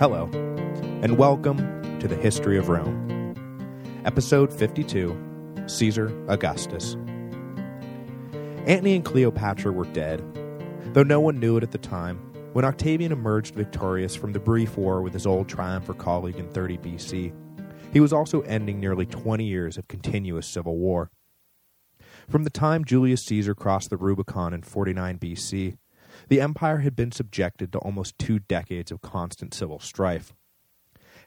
Hello, and welcome to the History of Rome. Episode 52, Caesar Augustus. Antony and Cleopatra were dead, though no one knew it at the time. When Octavian emerged victorious from the brief war with his old triumphant colleague in 30 BC, he was also ending nearly 20 years of continuous civil war. From the time Julius Caesar crossed the Rubicon in 49 BC, the empire had been subjected to almost two decades of constant civil strife.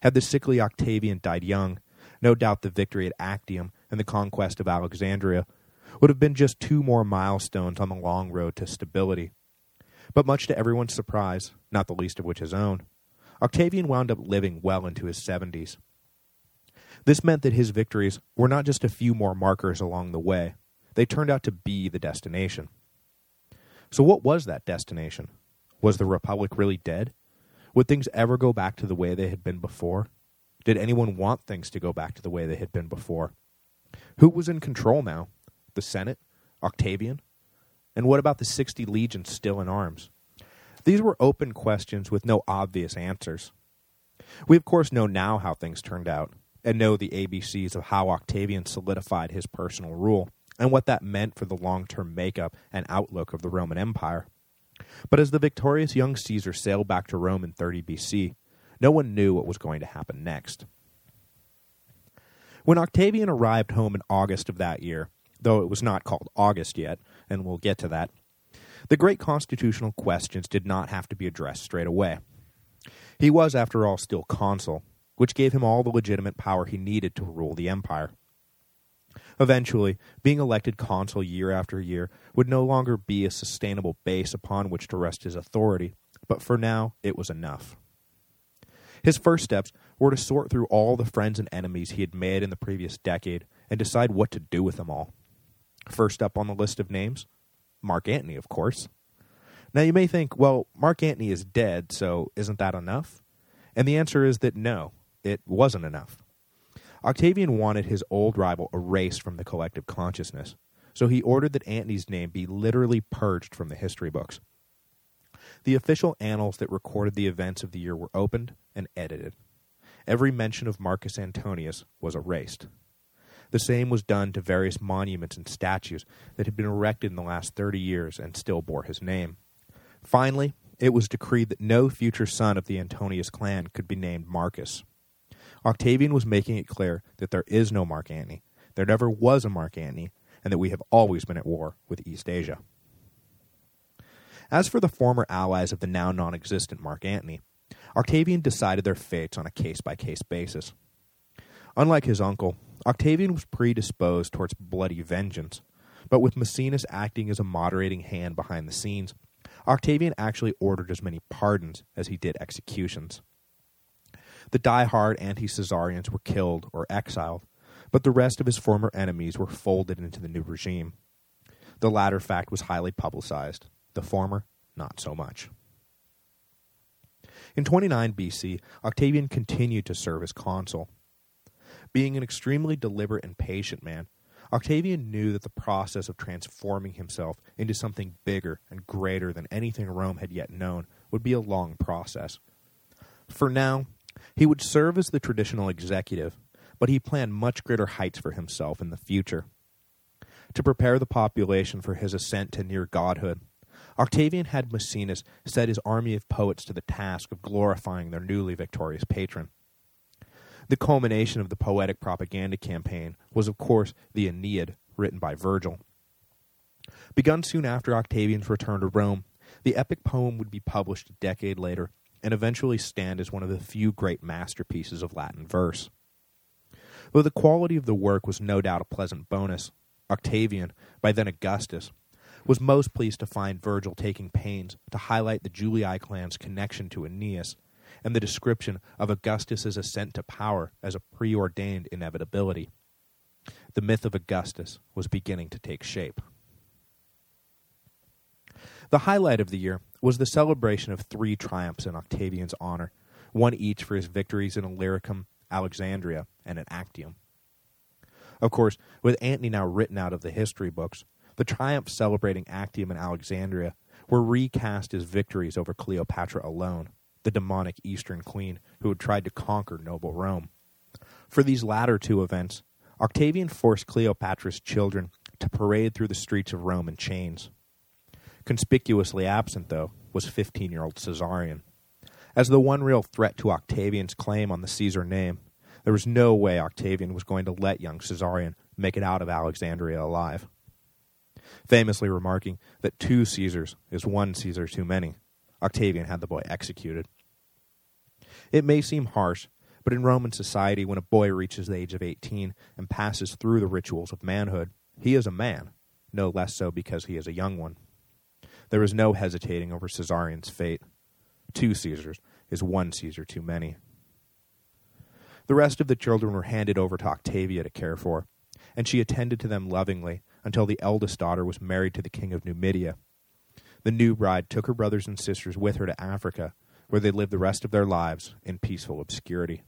Had the sickly Octavian died young, no doubt the victory at Actium and the conquest of Alexandria would have been just two more milestones on the long road to stability. But much to everyone's surprise, not the least of which his own, Octavian wound up living well into his 70s. This meant that his victories were not just a few more markers along the way, they turned out to be the destination. So what was that destination? Was the Republic really dead? Would things ever go back to the way they had been before? Did anyone want things to go back to the way they had been before? Who was in control now? The Senate? Octavian? And what about the 60 legions still in arms? These were open questions with no obvious answers. We of course know now how things turned out, and know the ABCs of how Octavian solidified his personal rule and what that meant for the long-term makeup and outlook of the Roman Empire. But as the victorious young Caesar sailed back to Rome in 30 BC, no one knew what was going to happen next. When Octavian arrived home in August of that year, though it was not called August yet, and we'll get to that, the great constitutional questions did not have to be addressed straight away. He was, after all, still consul, which gave him all the legitimate power he needed to rule the empire. Eventually, being elected consul year after year would no longer be a sustainable base upon which to rest his authority, but for now it was enough. His first steps were to sort through all the friends and enemies he had made in the previous decade and decide what to do with them all. First up on the list of names, Mark Antony, of course. Now you may think, well, Mark Antony is dead, so isn't that enough? And the answer is that no, it wasn't enough. Octavian wanted his old rival erased from the collective consciousness, so he ordered that Antony's name be literally purged from the history books. The official annals that recorded the events of the year were opened and edited. Every mention of Marcus Antonius was erased. The same was done to various monuments and statues that had been erected in the last 30 years and still bore his name. Finally, it was decreed that no future son of the Antonius clan could be named Marcus. Octavian was making it clear that there is no Mark Antony, there never was a Mark Antony, and that we have always been at war with Eastasia. As for the former allies of the now non-existent Mark Antony, Octavian decided their fates on a case-by-case -case basis. Unlike his uncle, Octavian was predisposed towards bloody vengeance, but with Maecenas acting as a moderating hand behind the scenes, Octavian actually ordered as many pardons as he did executions. The die-hard anti-Caesarians were killed or exiled, but the rest of his former enemies were folded into the new regime. The latter fact was highly publicized, the former not so much. In 29 BC, Octavian continued to serve as consul. Being an extremely deliberate and patient man, Octavian knew that the process of transforming himself into something bigger and greater than anything Rome had yet known would be a long process. For now, he would serve as the traditional executive, but he planned much greater heights for himself in the future. To prepare the population for his ascent to near godhood, Octavian had Maecenas set his army of poets to the task of glorifying their newly victorious patron. The culmination of the poetic propaganda campaign was of course the Aeneid, written by Virgil. Begun soon after Octavian's return to Rome, the epic poem would be published a decade later and eventually stand as one of the few great masterpieces of Latin verse. Though the quality of the work was no doubt a pleasant bonus, Octavian, by then Augustus, was most pleased to find Virgil taking pains to highlight the Julii clan's connection to Aeneas and the description of Augustus's ascent to power as a preordained inevitability. The myth of Augustus was beginning to take shape. The highlight of the year was the celebration of three triumphs in Octavian's honor, one each for his victories in Illyricum, Alexandria, and at Actium. Of course, with Antony now written out of the history books, the triumphs celebrating Actium and Alexandria were recast as victories over Cleopatra alone, the demonic Eastern queen who had tried to conquer noble Rome. For these latter two events, Octavian forced Cleopatra's children to parade through the streets of Rome in chains. Conspicuously absent, though, was 15-year-old Caesarion. As the one real threat to Octavian's claim on the Caesar name, there was no way Octavian was going to let young Caesarion make it out of Alexandria alive. Famously remarking that two Caesars is one Caesar too many, Octavian had the boy executed. It may seem harsh, but in Roman society, when a boy reaches the age of 18 and passes through the rituals of manhood, he is a man, no less so because he is a young one. There is no hesitating over Caesarion's fate. Two Caesars is one Caesar too many. The rest of the children were handed over to Octavia to care for, and she attended to them lovingly until the eldest daughter was married to the king of Numidia. The new bride took her brothers and sisters with her to Africa, where they lived the rest of their lives in peaceful obscurity.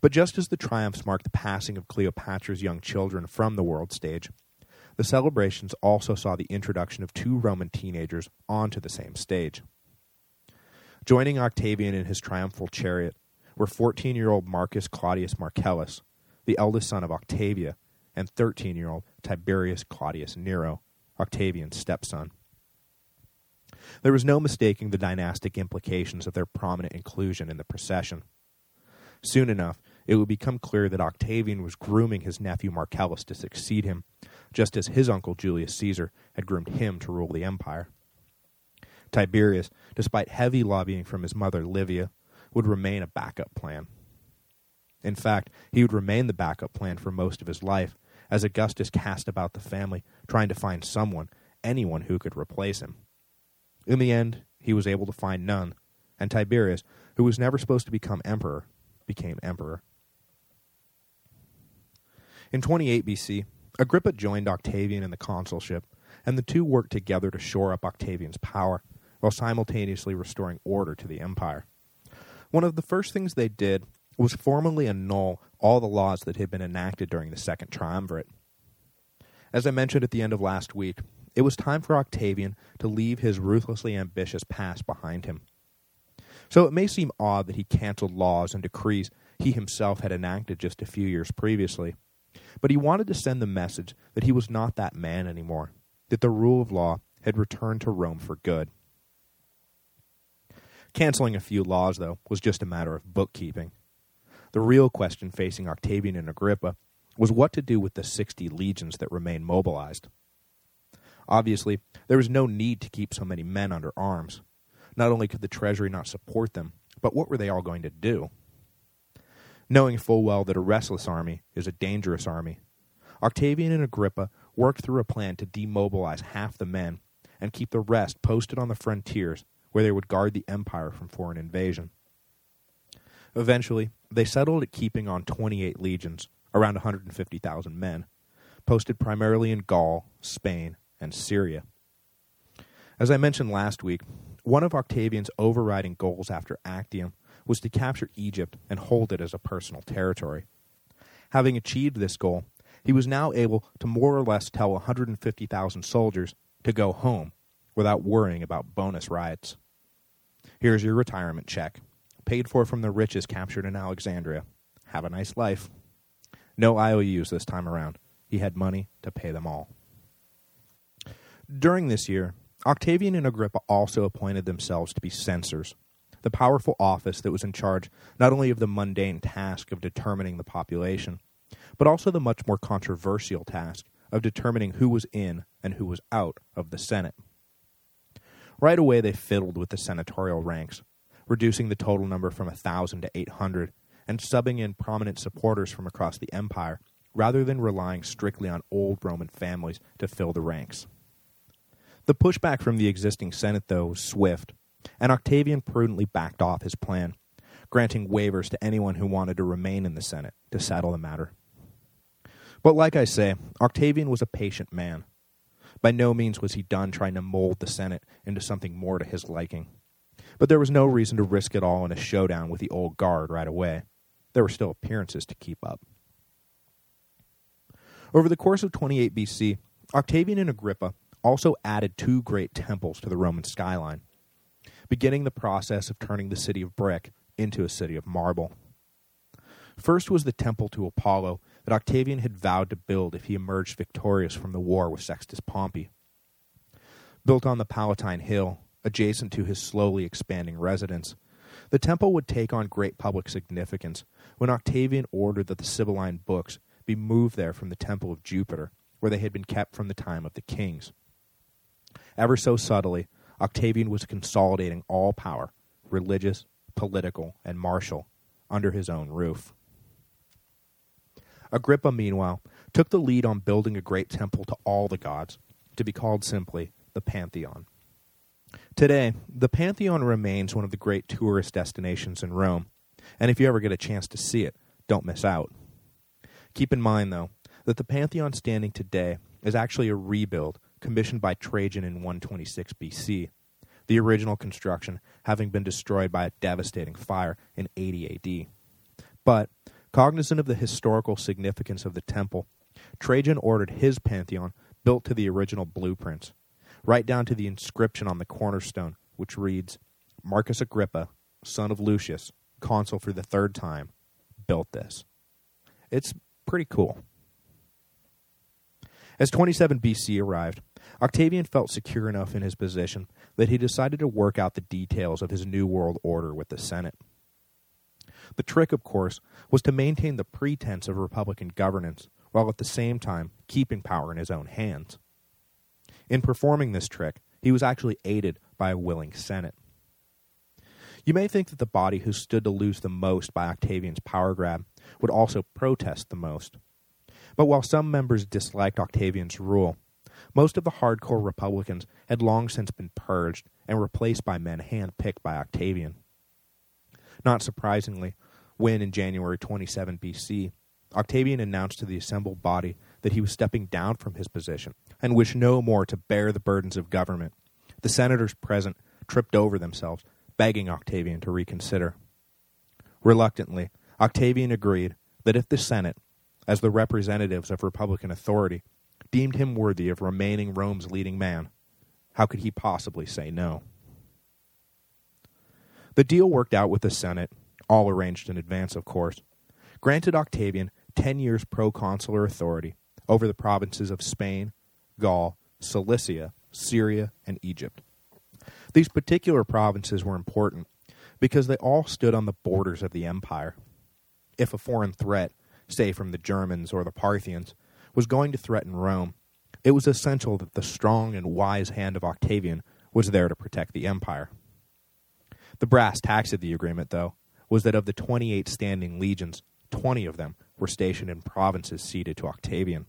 But just as the triumphs marked the passing of Cleopatra's young children from the world stage, the celebrations also saw the introduction of two Roman teenagers onto the same stage. Joining Octavian in his triumphal chariot were 14-year-old Marcus Claudius Marcellus, the eldest son of Octavia, and 13-year-old Tiberius Claudius Nero, Octavian's stepson. There was no mistaking the dynastic implications of their prominent inclusion in the procession. Soon enough, it would become clear that Octavian was grooming his nephew Marcellus to succeed him, just as his uncle Julius Caesar had groomed him to rule the empire. Tiberius, despite heavy lobbying from his mother Livia, would remain a backup plan. In fact, he would remain the backup plan for most of his life, as Augustus cast about the family, trying to find someone, anyone who could replace him. In the end, he was able to find none, and Tiberius, who was never supposed to become emperor, became emperor. In 28 BC, Agrippa joined Octavian in the consulship, and the two worked together to shore up Octavian's power, while simultaneously restoring order to the empire. One of the first things they did was formally annul all the laws that had been enacted during the Second Triumvirate. As I mentioned at the end of last week, it was time for Octavian to leave his ruthlessly ambitious past behind him. So it may seem odd that he cancelled laws and decrees he himself had enacted just a few years previously, but he wanted to send the message that he was not that man anymore, that the rule of law had returned to Rome for good. Canceling a few laws, though, was just a matter of bookkeeping. The real question facing Octavian and Agrippa was what to do with the 60 legions that remained mobilized. Obviously, there was no need to keep so many men under arms. Not only could the treasury not support them, but what were they all going to do? Knowing full well that a restless army is a dangerous army, Octavian and Agrippa worked through a plan to demobilize half the men and keep the rest posted on the frontiers where they would guard the empire from foreign invasion. Eventually, they settled at keeping on 28 legions, around 150,000 men, posted primarily in Gaul, Spain, and Syria. As I mentioned last week, one of Octavian's overriding goals after Actium was to capture Egypt and hold it as a personal territory. Having achieved this goal, he was now able to more or less tell 150,000 soldiers to go home without worrying about bonus riots. Here's your retirement check paid for from the riches captured in Alexandria. Have a nice life. No IOUs this time around. He had money to pay them all. During this year, Octavian and Agrippa also appointed themselves to be censors, the powerful office that was in charge not only of the mundane task of determining the population, but also the much more controversial task of determining who was in and who was out of the Senate. Right away they fiddled with the senatorial ranks, reducing the total number from 1,000 to 800, and subbing in prominent supporters from across the empire, rather than relying strictly on old Roman families to fill the ranks. The pushback from the existing Senate, though, was swift, and Octavian prudently backed off his plan, granting waivers to anyone who wanted to remain in the Senate to settle the matter. But like I say, Octavian was a patient man. By no means was he done trying to mold the Senate into something more to his liking. But there was no reason to risk it all in a showdown with the old guard right away. There were still appearances to keep up. Over the course of 28 BC, Octavian and Agrippa also added two great temples to the Roman skyline. Beginning the process of turning the city of brick into a city of marble. First was the temple to Apollo that Octavian had vowed to build if he emerged victorious from the war with Sextus Pompey. Built on the Palatine Hill, adjacent to his slowly expanding residence, the temple would take on great public significance when Octavian ordered that the Sibylline books be moved there from the temple of Jupiter, where they had been kept from the time of the kings. Ever so subtly, Octavian was consolidating all power, religious, political, and martial, under his own roof. Agrippa, meanwhile, took the lead on building a great temple to all the gods, to be called simply the Pantheon. Today, the Pantheon remains one of the great tourist destinations in Rome, and if you ever get a chance to see it, don't miss out. Keep in mind, though, that the Pantheon standing today is actually a rebuild commissioned by Trajan in 126 BC, the original construction having been destroyed by a devastating fire in 80 AD. But, cognizant of the historical significance of the temple, Trajan ordered his Pantheon built to the original blueprints, right down to the inscription on the cornerstone, which reads, Marcus Agrippa, son of Lucius, consul for the third time, built this. It's pretty cool. As 27 BC arrived, Octavian felt secure enough in his position that he decided to work out the details of his new world order with the Senate. The trick, of course, was to maintain the pretense of republican governance, while at the same time keeping power in his own hands. In performing this trick, he was actually aided by a willing Senate. You may think that the body who stood to lose the most by Octavian's power grab would also protest the most. But while some members disliked Octavian's rule, most of the hardcore Republicans had long since been purged and replaced by men handpicked by Octavian. Not surprisingly, when in January 27 BC, Octavian announced to the assembled body that he was stepping down from his position and wished no more to bear the burdens of government. The senators present tripped over themselves, begging Octavian to reconsider. Reluctantly, Octavian agreed that if the Senate, as the representatives of Republican authority, deemed him worthy of remaining Rome's leading man, how could he possibly say no? The deal worked out with the Senate, all arranged in advance, of course, granted Octavian ten years proconsular authority over the provinces of Spain, Gaul, Cilicia, Syria, and Egypt. These particular provinces were important because they all stood on the borders of the empire. If a foreign threat, say from the Germans or the Parthians, was going to threaten Rome, it was essential that the strong and wise hand of Octavian was there to protect the empire. The brass tacks of the agreement, though, was that of the 28 standing legions, 20 of them were stationed in provinces ceded to Octavian.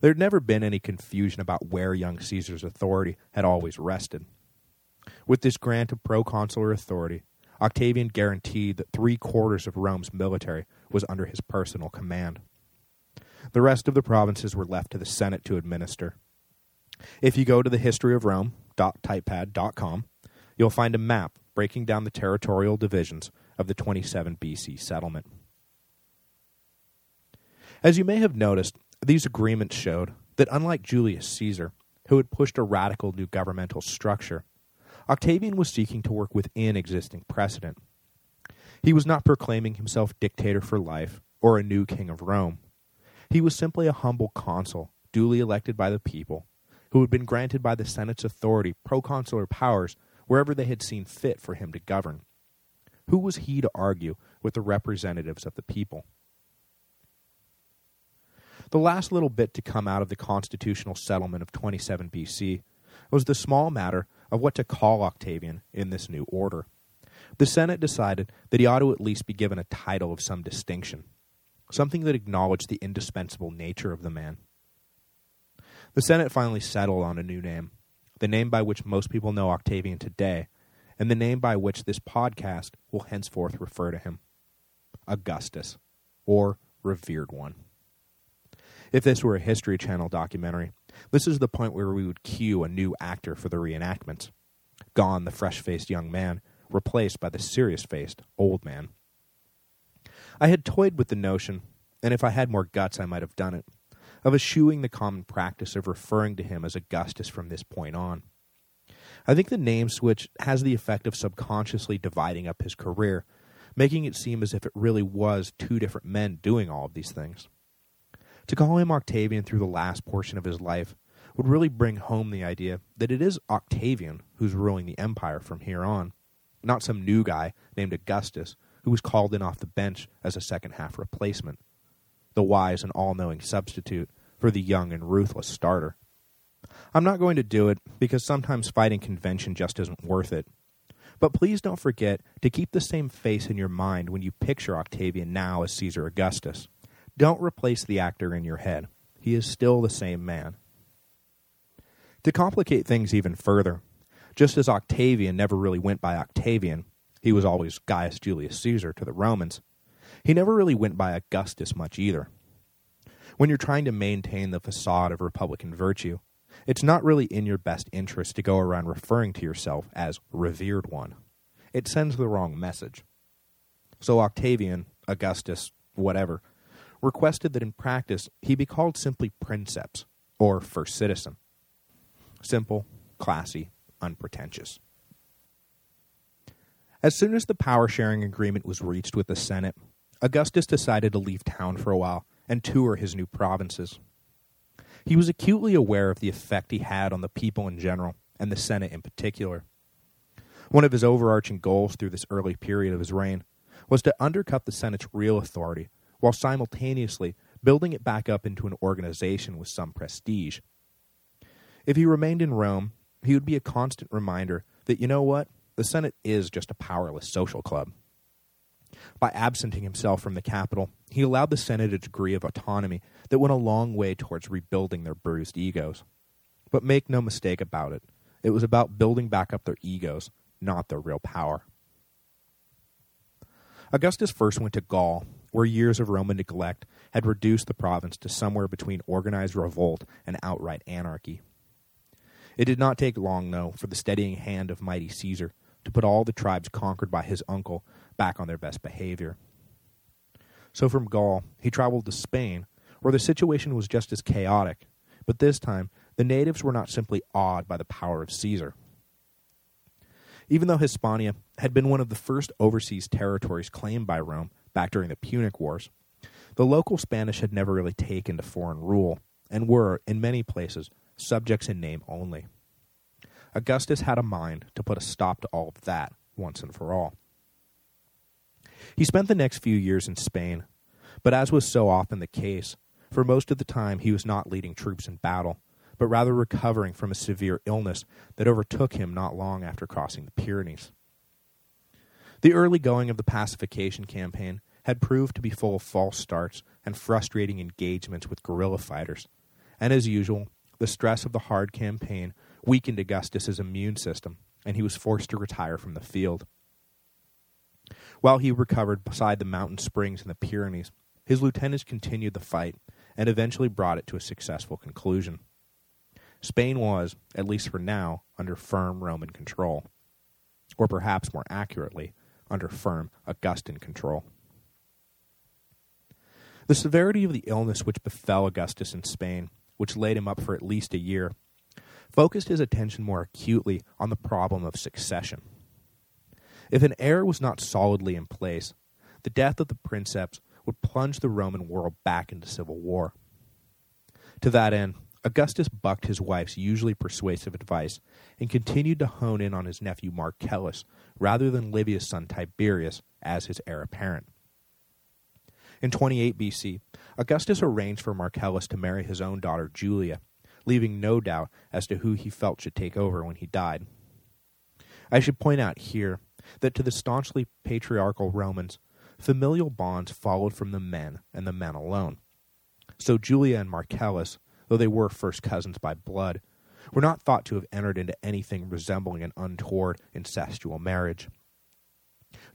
There had never been any confusion about where young Caesar's authority had always rested. With this grant of proconsular authority, Octavian guaranteed that three-quarters of Rome's military was under his personal command. The rest of the provinces were left to the Senate to administer. If you go to the historyofrome.typepad.com, you'll find a map breaking down the territorial divisions of the 27 BC settlement. As you may have noticed, these agreements showed that unlike Julius Caesar, who had pushed a radical new governmental structure, Octavian was seeking to work within existing precedent. He was not proclaiming himself dictator for life or a new king of Rome. He was simply a humble consul, duly elected by the people, who had been granted by the Senate's authority proconsular powers wherever they had seen fit for him to govern. Who was he to argue with the representatives of the people? The last little bit to come out of the constitutional settlement of 27 BC was the small matter of what to call Octavian in this new order. The Senate decided that he ought to at least be given a title of some distinction, something that acknowledged the indispensable nature of the man. The Senate finally settled on a new name, the name by which most people know Octavian today, and the name by which this podcast will henceforth refer to him. Augustus, or Revered One. If this were a History Channel documentary, this is the point where we would cue a new actor for the reenactments. Gone the fresh-faced young man, replaced by the serious-faced old man. I had toyed with the notion, and if I had more guts I might have done it, of eschewing the common practice of referring to him as Augustus from this point on. I think the name switch has the effect of subconsciously dividing up his career, making it seem as if it really was two different men doing all of these things. To call him Octavian through the last portion of his life would really bring home the idea that it is Octavian who's ruling the empire from here on, not some new guy named Augustus who was called in off the bench as a second-half replacement, the wise and all-knowing substitute for the young and ruthless starter. I'm not going to do it because sometimes fighting convention just isn't worth it. But please don't forget to keep the same face in your mind when you picture Octavian now as Caesar Augustus. Don't replace the actor in your head. He is still the same man. To complicate things even further, just as Octavian never really went by Octavian, he was always Gaius Julius Caesar to the Romans, he never really went by Augustus much either. When you're trying to maintain the facade of Republican virtue, it's not really in your best interest to go around referring to yourself as revered one. It sends the wrong message. So Octavian, Augustus, whatever, requested that in practice he be called simply princeps, or first citizen. Simple, classy, unpretentious. As soon as the power-sharing agreement was reached with the Senate, Augustus decided to leave town for a while and tour his new provinces. He was acutely aware of the effect he had on the people in general, and the Senate in particular. One of his overarching goals through this early period of his reign was to undercut the Senate's real authority, while simultaneously building it back up into an organization with some prestige. If he remained in Rome, he would be a constant reminder that, you know what, the Senate is just a powerless social club. By absenting himself from the capital, he allowed the Senate a degree of autonomy that went a long way towards rebuilding their bruised egos. But make no mistake about it, it was about building back up their egos, not their real power. Augustus first went to Gaul, where years of Roman neglect had reduced the province to somewhere between organized revolt and outright anarchy. It did not take long, though, for the steadying hand of mighty Caesar to put all the tribes conquered by his uncle back on their best behavior. So from Gaul, he traveled to Spain, where the situation was just as chaotic, but this time the natives were not simply awed by the power of Caesar. Even though Hispania had been one of the first overseas territories claimed by Rome back during the Punic Wars, the local Spanish had never really taken to foreign rule, and were, in many places, subjects in name only. Augustus had a mind to put a stop to all of that once and for all. He spent the next few years in Spain, but as was so often the case, for most of the time he was not leading troops in battle, but rather recovering from a severe illness that overtook him not long after crossing the Pyrenees. The early going of the pacification campaign had proved to be full of false starts and frustrating engagements with guerrilla fighters, and as usual, the stress of the hard campaign weakened Augustus's immune system, and he was forced to retire from the field. While he recovered beside the mountain springs in the Pyrenees, his lieutenants continued the fight and eventually brought it to a successful conclusion. Spain was, at least for now, under firm Roman control. Or perhaps more accurately, under firm Augustan control. The severity of the illness which befell Augustus in Spain, which laid him up for at least a year, focused his attention more acutely on the problem of succession. If an heir was not solidly in place, the death of the princeps would plunge the Roman world back into civil war. To that end, Augustus bucked his wife's usually persuasive advice and continued to hone in on his nephew Marcellus rather than Livia's son Tiberius as his heir apparent. In 28 BC, Augustus arranged for Marcellus to marry his own daughter Julia, leaving no doubt as to who he felt should take over when he died. I should point out here that to the staunchly patriarchal Romans, familial bonds followed from the men and the men alone. So Julia and Marcellus, though they were first cousins by blood, were not thought to have entered into anything resembling an untoward incestual marriage.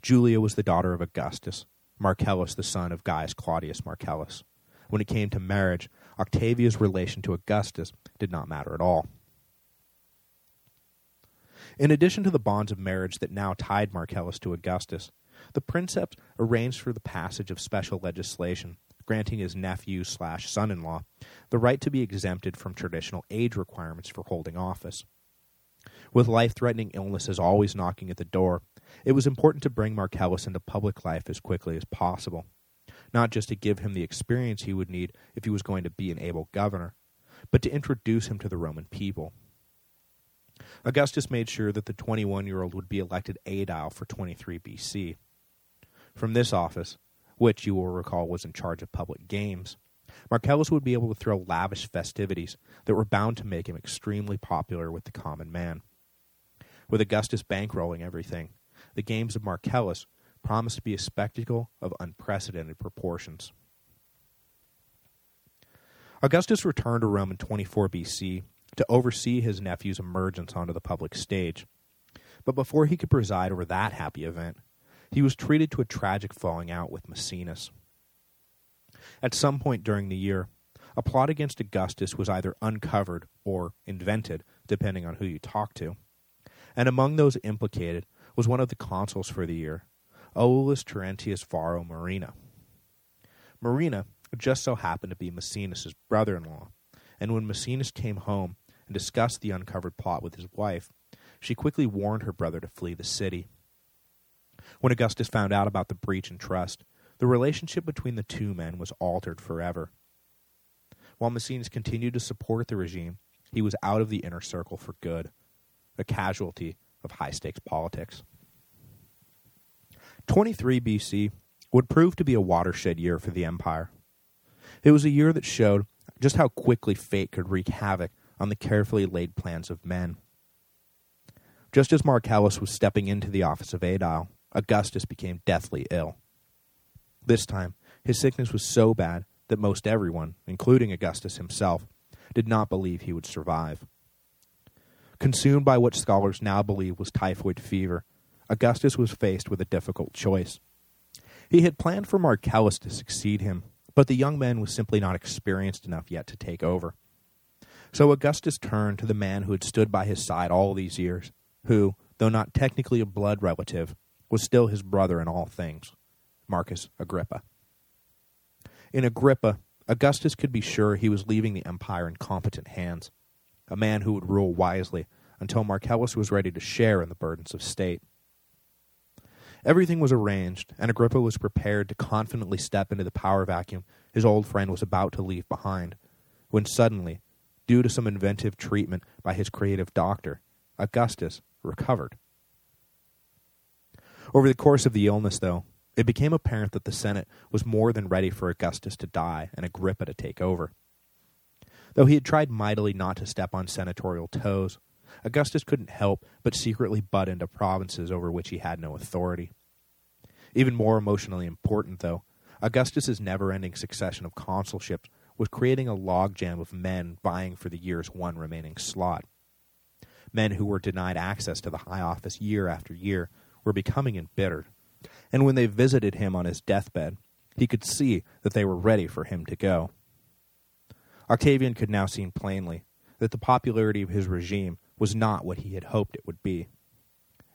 Julia was the daughter of Augustus, Marcellus the son of Gaius Claudius Marcellus. When it came to marriage, Octavia's relation to Augustus did not matter at all. In addition to the bonds of marriage that now tied Marcellus to Augustus, the princeps arranged for the passage of special legislation granting his nephew slash son-in-law the right to be exempted from traditional age requirements for holding office. With life-threatening illnesses always knocking at the door, it was important to bring Marcellus into public life as quickly as possible, not just to give him the experience he would need if he was going to be an able governor, but to introduce him to the Roman people. Augustus made sure that the 21-year-old would be elected aedile for 23 BC. From this office, which you will recall was in charge of public games, Marcellus would be able to throw lavish festivities that were bound to make him extremely popular with the common man. With Augustus bankrolling everything, the games of Marcellus promised to be a spectacle of unprecedented proportions. Augustus returned to Rome in 24 BC to oversee his nephew's emergence onto the public stage. But before he could preside over that happy event, he was treated to a tragic falling out with Maecenas. At some point during the year, a plot against Augustus was either uncovered or invented, depending on who you talk to. And among those implicated was one of the consuls for the year, Aulus Terentius Varro Marina. Murena just so happened to be Maecenas' brother-in-law, and when Maecenas came home and discussed the uncovered plot with his wife, she quickly warned her brother to flee the city. When Augustus found out about the breach in trust, the relationship between the two men was altered forever. While Maecenas continued to support the regime, he was out of the inner circle for good, a casualty of high-stakes politics. 23 BC would prove to be a watershed year for the empire. It was a year that showed just how quickly fate could wreak havoc on the carefully laid plans of men. Just as Marcellus was stepping into the office of aedile, Augustus became deathly ill. This time, his sickness was so bad that most everyone, including Augustus himself, did not believe he would survive. Consumed by what scholars now believe was typhoid fever, Augustus was faced with a difficult choice. He had planned for Marcellus to succeed him, but the young man was simply not experienced enough yet to take over. So Augustus turned to the man who had stood by his side all these years, who, though not technically a blood relative, was still his brother in all things, Marcus Agrippa. In Agrippa, Augustus could be sure he was leaving the empire in competent hands, a man who would rule wisely until Marcellus was ready to share in the burdens of state. Everything was arranged, and Agrippa was prepared to confidently step into the power vacuum his old friend was about to leave behind, when suddenly, due to some inventive treatment by his creative doctor, Augustus recovered. Over the course of the illness, though, it became apparent that the Senate was more than ready for Augustus to die and Agrippa to take over. Though he had tried mightily not to step on senatorial toes, Augustus couldn't help but secretly butt into provinces over which he had no authority. Even more emotionally important, though, Augustus's never-ending succession of consulships was creating a logjam of men vying for the year's one remaining slot. Men who were denied access to the high office year after year were becoming embittered, and when they visited him on his deathbed, he could see that they were ready for him to go. Octavian could now see plainly that the popularity of his regime was not what he had hoped it would be.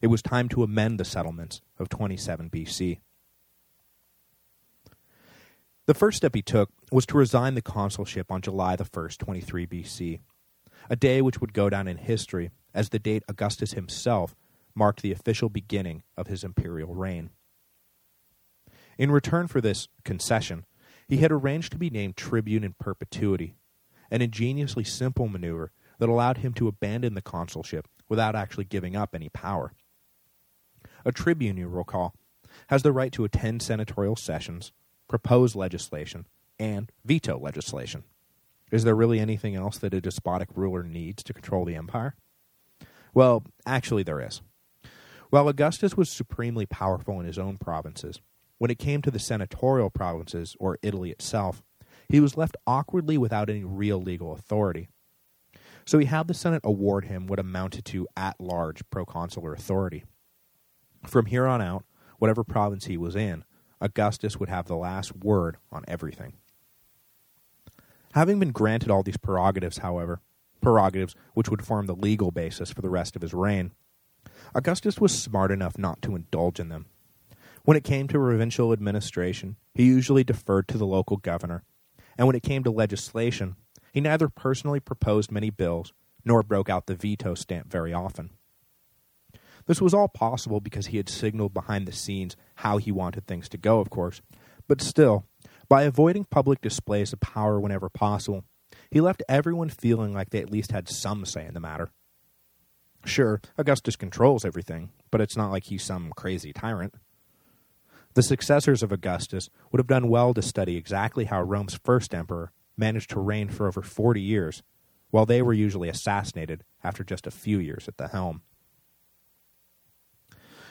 It was time to amend the settlements of 27 BC. The first step he took was to resign the consulship on July the 1st, 23 BC, a day which would go down in history as the date Augustus himself marked the official beginning of his imperial reign. In return for this concession, he had arranged to be named tribune in perpetuity, an ingeniously simple maneuver that allowed him to abandon the consulship without actually giving up any power. A tribune, you recall, has the right to attend senatorial sessions, propose legislation, and veto legislation. Is there really anything else that a despotic ruler needs to control the empire? Well, actually there is. While Augustus was supremely powerful in his own provinces, when it came to the senatorial provinces, or Italy itself, he was left awkwardly without any real legal authority. So he had the Senate award him what amounted to at-large proconsular authority. From here on out, whatever province he was in, Augustus would have the last word on everything. Having been granted all these prerogatives, however, prerogatives which would form the legal basis for the rest of his reign, Augustus was smart enough not to indulge in them. When it came to provincial administration, he usually deferred to the local governor, and when it came to legislation, he neither personally proposed many bills nor broke out the veto stamp very often. This was all possible because he had signaled behind the scenes how he wanted things to go, of course, but still, by avoiding public displays of power whenever possible, he left everyone feeling like they at least had some say in the matter. Sure, Augustus controls everything, but it's not like he's some crazy tyrant. The successors of Augustus would have done well to study exactly how Rome's first emperor managed to reign for over 40 years, while they were usually assassinated after just a few years at the helm.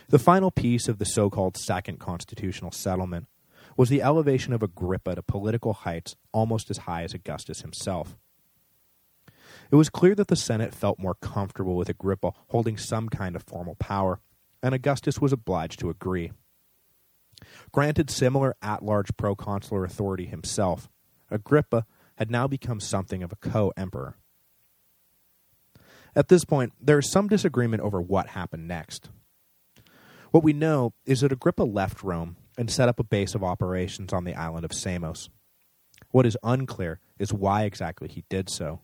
The final piece of the so-called Second Constitutional Settlement was the elevation of Agrippa to political heights almost as high as Augustus himself. It was clear that the Senate felt more comfortable with Agrippa holding some kind of formal power, and Augustus was obliged to agree. Granted similar at-large proconsular authority himself, Agrippa had now become something of a co-emperor. At this point, there is some disagreement over what happened next. What we know is that Agrippa left Rome and set up a base of operations on the island of Samos. What is unclear is why exactly he did so.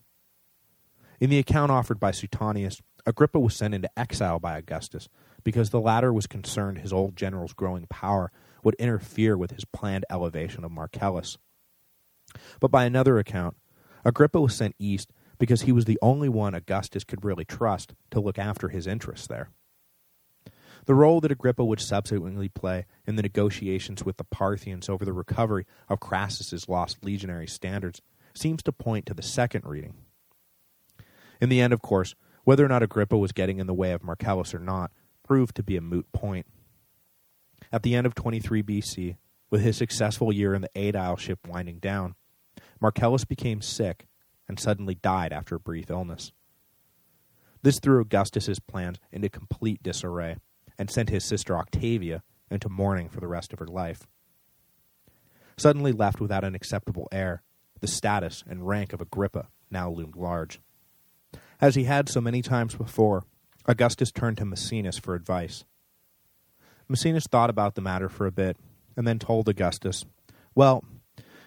In the account offered by Suetonius, Agrippa was sent into exile by Augustus because the latter was concerned his old general's growing power would interfere with his planned elevation of Marcellus. But by another account, Agrippa was sent east because he was the only one Augustus could really trust to look after his interests there. The role that Agrippa would subsequently play in the negotiations with the Parthians over the recovery of Crassus's lost legionary standards seems to point to the second reading. In the end, of course, whether or not Agrippa was getting in the way of Marcellus or not proved to be a moot point. At the end of 23 BC, with his successful year in the aedileship winding down, Marcellus became sick and suddenly died after a brief illness. This threw Augustus's plans into complete disarray and sent his sister Octavia into mourning for the rest of her life. Suddenly left without an acceptable heir, the status and rank of Agrippa now loomed large. As he had so many times before, Augustus turned to Maecenas for advice. Maecenas thought about the matter for a bit, and then told Augustus, Well,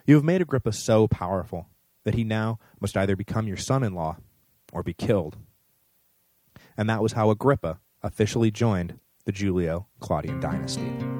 you have made Agrippa so powerful that he now must either become your son-in-law or be killed. And that was how Agrippa officially joined the Julio-Claudian dynasty.